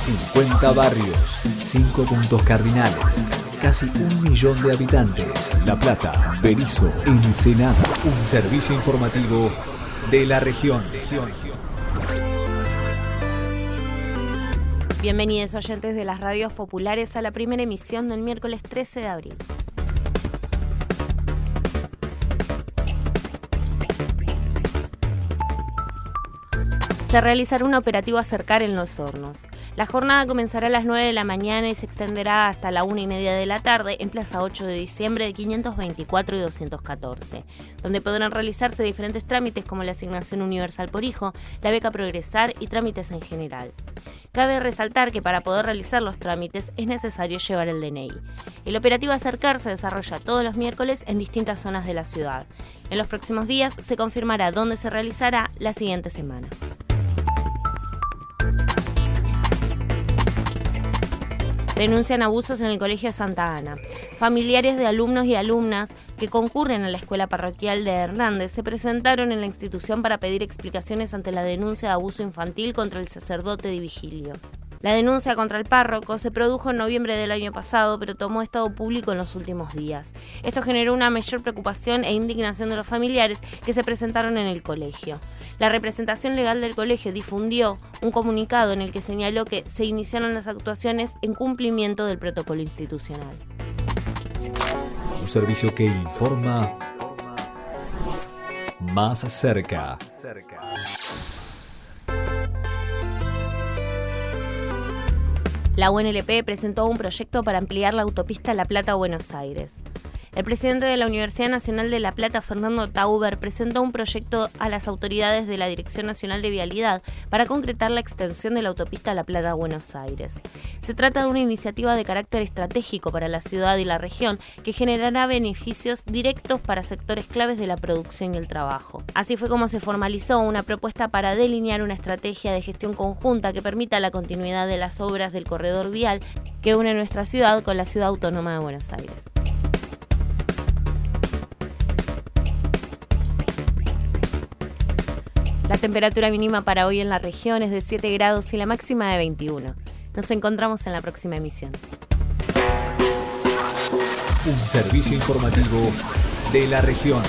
50 barrios, 5 puntos cardinales, casi un millón de habitantes. La Plata, Berizo, Ensenada. Un servicio informativo de la región. Bienvenidos oyentes de las radios populares a la primera emisión del miércoles 13 de abril. Se realizará un operativo a acercar en los hornos. La jornada comenzará a las 9 de la mañana y se extenderá hasta la 1 y media de la tarde en Plaza 8 de diciembre de 524 y 214, donde podrán realizarse diferentes trámites como la asignación universal por hijo, la beca Progresar y trámites en general. Cabe resaltar que para poder realizar los trámites es necesario llevar el DNI. El operativo Acercar se desarrolla todos los miércoles en distintas zonas de la ciudad. En los próximos días se confirmará dónde se realizará la siguiente semana. Denuncian abusos en el Colegio Santa Ana. Familiares de alumnos y alumnas que concurren a la escuela parroquial de Hernández se presentaron en la institución para pedir explicaciones ante la denuncia de abuso infantil contra el sacerdote de Vigilio. La denuncia contra el párroco se produjo en noviembre del año pasado, pero tomó estado público en los últimos días. Esto generó una mayor preocupación e indignación de los familiares que se presentaron en el colegio. La representación legal del colegio difundió un comunicado en el que señaló que se iniciaron las actuaciones en cumplimiento del protocolo institucional. Un servicio que informa más cerca. La UNLP presentó un proyecto para ampliar la autopista La Plata-Buenos Aires. El presidente de la Universidad Nacional de La Plata, Fernando Tauber, presentó un proyecto a las autoridades de la Dirección Nacional de Vialidad para concretar la extensión de la autopista La Plata-Buenos Aires. Se trata de una iniciativa de carácter estratégico para la ciudad y la región que generará beneficios directos para sectores claves de la producción y el trabajo. Así fue como se formalizó una propuesta para delinear una estrategia de gestión conjunta que permita la continuidad de las obras del corredor vial que une nuestra ciudad con la ciudad autónoma de Buenos Aires. Temperatura mínima para hoy en la región es de 7 grados y la máxima de 21. Nos encontramos en la próxima emisión. Un servicio informativo de la región.